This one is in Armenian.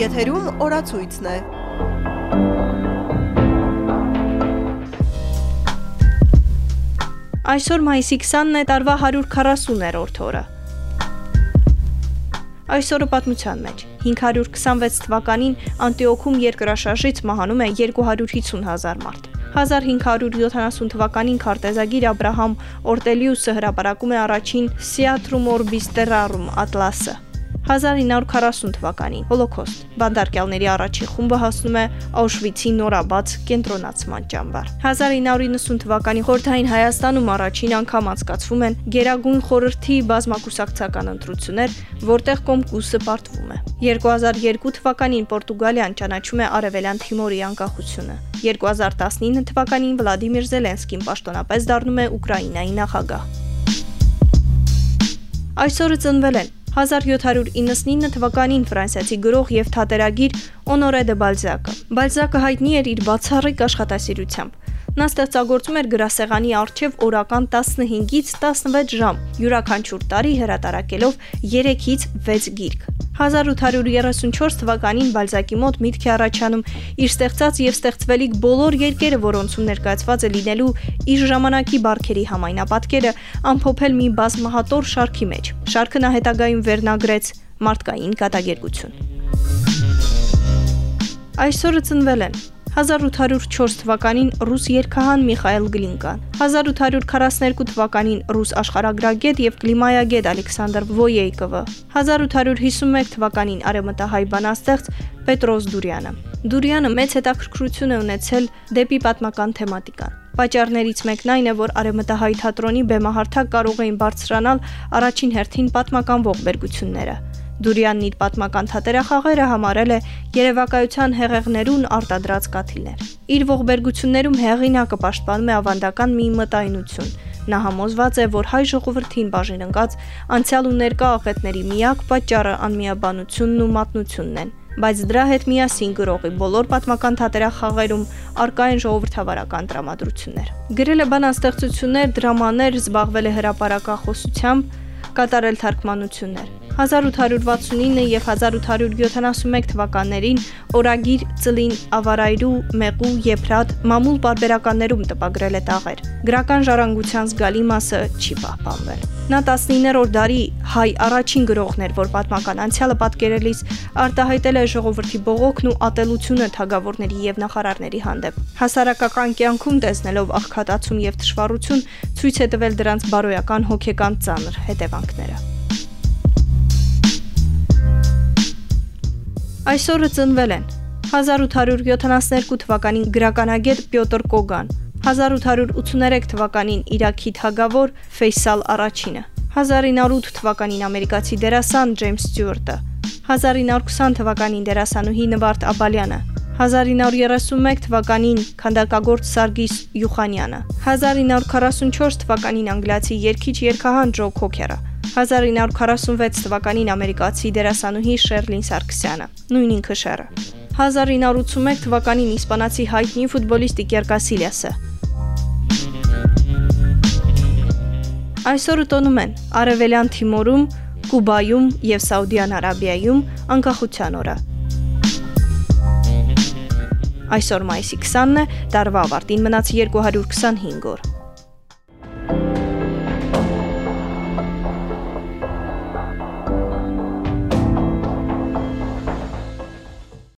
Եթերում օրացույցն է։ Այսօր մայիսի 20-ն է տարվա 140-րդ օրը։ Այսօրը պատմության մեջ. 526 թվականին Անտիոքում երկրաշարժից մահանում է 250 հազար մարդ։ 1570 թվականին քարտեզագիր Աբ รา համ Օրտելիուսը հրապարակում է առաջին Theatrum Orbis Terrarum ատլասը։ 1940 թվականին Հոլոկոստ բանդարկյալների առաջին խումբը հասնում է Աուշվիցի նորաբաց կենտրոնացման ճամբար 1990 թվականի խորթային Հայաստանում առաջին անգամ անցկացվում են Գերագույն խորհրդի բազմակուսակցական ընտրություններ, որտեղ Կոմկուսը պարտվում է 2002 թվականին Պորտուգալիան ճանաչում է Արևելյան Թիմորի անկախությունը 2019 թվականին Վլադիմիր Զելենսկին պաշտոնապես դառնում է Ուկրաինայի նախագահ Այսօրը ծնվել են 1799 թվականին ֆրանսիացի գրող եւ թատերագիր Օնորե դե Բալզակը։ Բալզակը հայտնի էր իր բացառիկ աշխատասիրությամբ։ Նա ստեղծագործում էր գրասեղանի առջև օրական 15-ից 16 ժամ, յուրաքանչյուր տարի հրատարակելով 3-ից 6 գիրք։ 1834 թվականին Բալզակի մոտ միտք է առաջանում իր ստեղծած եւ ստեղծվելիք բոլոր երկերը, որոնցում ներկայացված է լինելու իր ժամանակի բարքերի համայնապատկերը, ամփոփել մի բազմահատոր շարքի մեջ։ Շարքը նա հետագայում վերնագրեց մարդկային կատակերգություն։ Այսօրը ծնվել են 1804 թվականին ռուս երգահան Միխայել Գլինկան, 1842 թվականին ռուս աշխարհագրագետ եւ կլիմայագետ Ալեքսանդր Վոյեյկովը, 1851 թվականին արեմտահայ բանաստեղծ Պետրոս Դուրյանը։ Դուրյանը մեծ հետաքրքրություն է ունեցել դեպի պատմական թեմատիկան։ Պատճառներից մեկն այն է, որ արեմտահայ թատրոնի բեմահարթակ կարող էին բարձրանալ առաջին հերթին պատմական ողբերգությունները։ Դուրյանն իր պատմական թատերախաղերը համարել է երևակայության հեղեղներուն արտադրած կաթիլներ։ Իր ողբերգություններում հեղինակը պաշտպանում է ավանդական մի մտայնություն։ Նա համոզված է, որ հայ ժողովրդին բաժին ընկած անցյալ ու ներկա աղետների միակ պատճառը անմիաբանությունն ու մատնությունն են բայց դրա հետ միասին գրողի բոլոր պատմական թատերախաղերում արկա են ժողովրդավարական տրամադրություններ։ Գրել է բանաստեղծություններ, դրամաներ, զբաղվել է հրապարակախոսությամբ, կատարել թարգմանություններ։ 1869 եւ 1871 թվականներին օրագիր ծլին ավարայրու մեղու եփրատ մամուլ բարբերականներում տպագրել է տաղեր։ Գրական ժառանգության զգալի մասը չի պահպանվել։ Նա 19-րդ դարի հայ առաջին գրողն էր, որ պատմական անցյալը պատկերելիս արտահայտել է ժողովրդի բողոքն ու ատելությունը թագավորների եւ նախարարների հանդեպ։ Հասարակական կյանքում տեսնելով աղքատացում եւ թշվառություն, ցույց է տվել դրանց բարոյական հոգեկան ծանր հետևանքները։ Այսօրը ծնվել են 1872 թվականին գրականագետ Պյոտր Կոգան, 1883 թվականին Իրաքի թագավոր Ֆեյսալ առաջինը, 1908 թվականին ամերիկացի դերասան Ջեյմս Ստյուարտը, 1920 թվականին դերասանուհի Նվարդ Աբալյանը, 1931 թվականին քանդակագործ Սարգիս Յուխանյանը, 1944 թվականին անգլիացի երգիչ երգահան Ջո Քոքերը, 1946 թվականին ամերիկացի դերասանուհի Շերլին Սարգսյանը, նույն ինքը Շերը։ 1981 թվականին իսպանացի հայտնի ֆուտբոլիստ Իկեր Կասիլիասը։ Այսօրը տոնում են Արևելյան Թիմորում, Կուբայում եւ Սաուդյան Արաբիայում անկախության օրը։ Այսօր մայիսի 20-ն է, տարվա ավարտին մնաց 225 օր։